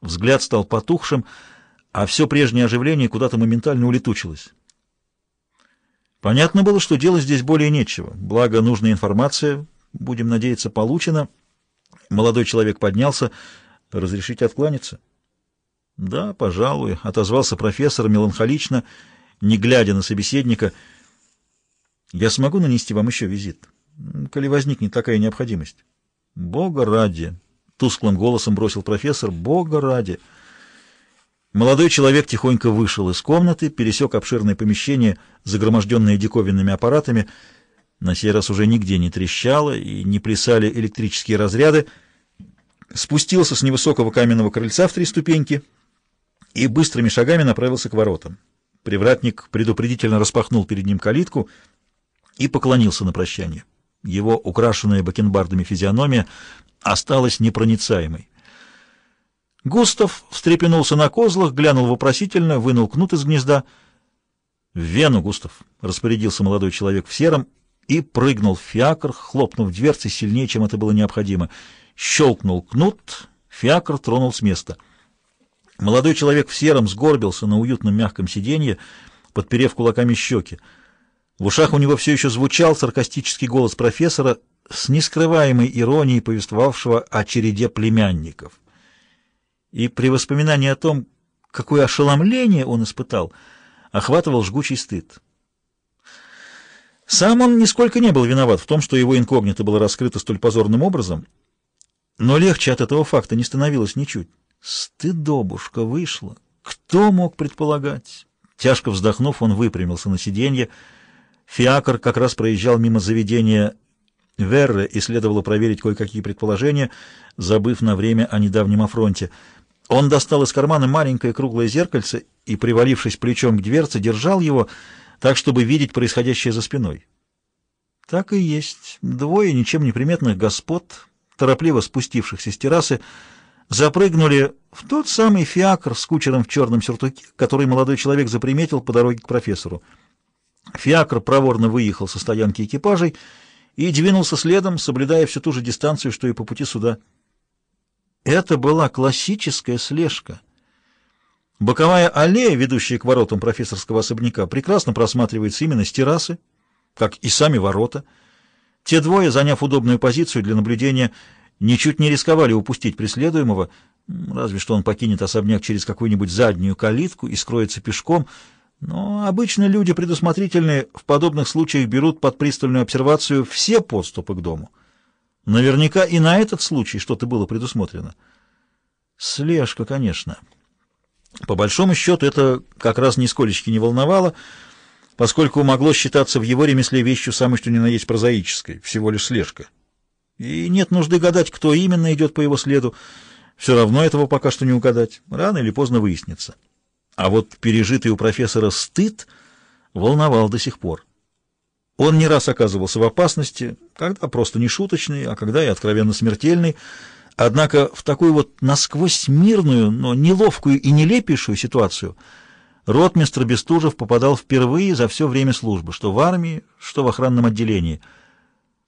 Взгляд стал потухшим, а все прежнее оживление куда-то моментально улетучилось. Понятно было, что делать здесь более нечего. Благо, нужная информация, будем надеяться, получена. Молодой человек поднялся. «Разрешите откланяться?» «Да, пожалуй», — отозвался профессор меланхолично, не глядя на собеседника. «Я смогу нанести вам еще визит, коли возникнет такая необходимость?» «Бога ради!» — тусклым голосом бросил профессор. «Бога ради!» Молодой человек тихонько вышел из комнаты, пересек обширное помещение, загроможденное диковинными аппаратами. На сей раз уже нигде не трещало и не плясали электрические разряды. Спустился с невысокого каменного крыльца в три ступеньки и быстрыми шагами направился к воротам. Привратник предупредительно распахнул перед ним калитку и поклонился на прощание. Его украшенная бакенбардами физиономия осталась непроницаемой. Густав встрепенулся на козлах, глянул вопросительно, вынул кнут из гнезда. — В Вену, Густав! — распорядился молодой человек в сером и прыгнул в фиакр, хлопнув дверцы сильнее, чем это было необходимо. Щелкнул кнут, фиакр тронул с места. Молодой человек в сером сгорбился на уютном мягком сиденье, подперев кулаками щеки. В ушах у него все еще звучал саркастический голос профессора с нескрываемой иронией повествовавшего о череде племянников и при воспоминании о том, какое ошеломление он испытал, охватывал жгучий стыд. Сам он нисколько не был виноват в том, что его инкогнито было раскрыто столь позорным образом, но легче от этого факта не становилось ничуть. Стыдобушка вышла. Кто мог предполагать? Тяжко вздохнув, он выпрямился на сиденье. Фиакр как раз проезжал мимо заведения Верре и следовало проверить кое-какие предположения, забыв на время о недавнем афронте — он достал из кармана маленькое круглое зеркальце и, привалившись плечом к дверце, держал его так, чтобы видеть происходящее за спиной. Так и есть. Двое ничем не приметных господ, торопливо спустившихся с террасы, запрыгнули в тот самый фиакр с кучером в черном сюртуке, который молодой человек заприметил по дороге к профессору. Фиакр проворно выехал со стоянки экипажей и двинулся следом, соблюдая всю ту же дистанцию, что и по пути сюда. Это была классическая слежка. Боковая аллея, ведущая к воротам профессорского особняка, прекрасно просматривается именно с террасы, как и сами ворота. Те двое, заняв удобную позицию для наблюдения, ничуть не рисковали упустить преследуемого, разве что он покинет особняк через какую-нибудь заднюю калитку и скроется пешком, но обычно люди предусмотрительные в подобных случаях берут под пристальную обсервацию все подступы к дому. Наверняка и на этот случай что-то было предусмотрено. Слежка, конечно. По большому счету, это как раз нисколечки не волновало, поскольку могло считаться в его ремесле вещью самой что ни на есть прозаической, всего лишь слежка. И нет нужды гадать, кто именно идет по его следу. Все равно этого пока что не угадать. Рано или поздно выяснится. А вот пережитый у профессора стыд волновал до сих пор. Он не раз оказывался в опасности, когда просто не шуточный, а когда и откровенно смертельный. Однако в такую вот насквозь мирную, но неловкую и нелепейшую ситуацию ротмистр Бестужев попадал впервые за все время службы, что в армии, что в охранном отделении.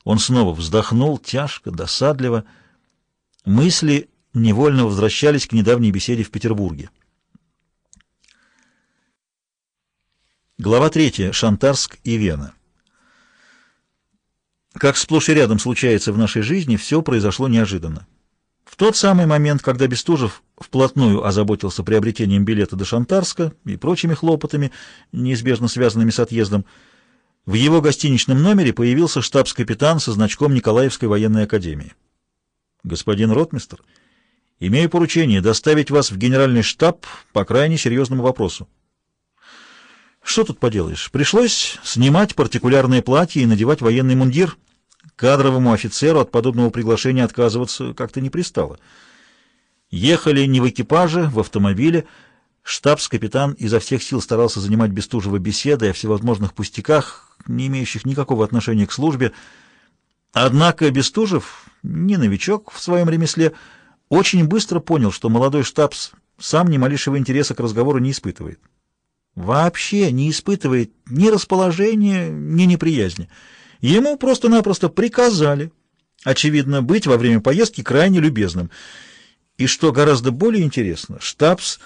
Он снова вздохнул тяжко, досадливо. Мысли невольно возвращались к недавней беседе в Петербурге. Глава третья. Шантарск и Вена. Как сплошь и рядом случается в нашей жизни, все произошло неожиданно. В тот самый момент, когда Бестужев вплотную озаботился приобретением билета до Шантарска и прочими хлопотами, неизбежно связанными с отъездом, в его гостиничном номере появился штабс-капитан со значком Николаевской военной академии. «Господин ротмистр, имею поручение доставить вас в генеральный штаб по крайне серьезному вопросу». Что тут поделаешь? Пришлось снимать партикулярное платье и надевать военный мундир. Кадровому офицеру от подобного приглашения отказываться как-то не пристало. Ехали не в экипаже, в автомобиле. Штабс-капитан изо всех сил старался занимать Бестужева беседой о всевозможных пустяках, не имеющих никакого отношения к службе. Однако Бестужев, не новичок в своем ремесле, очень быстро понял, что молодой штабс сам ни малейшего интереса к разговору не испытывает вообще не испытывает ни расположения, ни неприязни. Ему просто-напросто приказали, очевидно, быть во время поездки крайне любезным. И что гораздо более интересно, штабс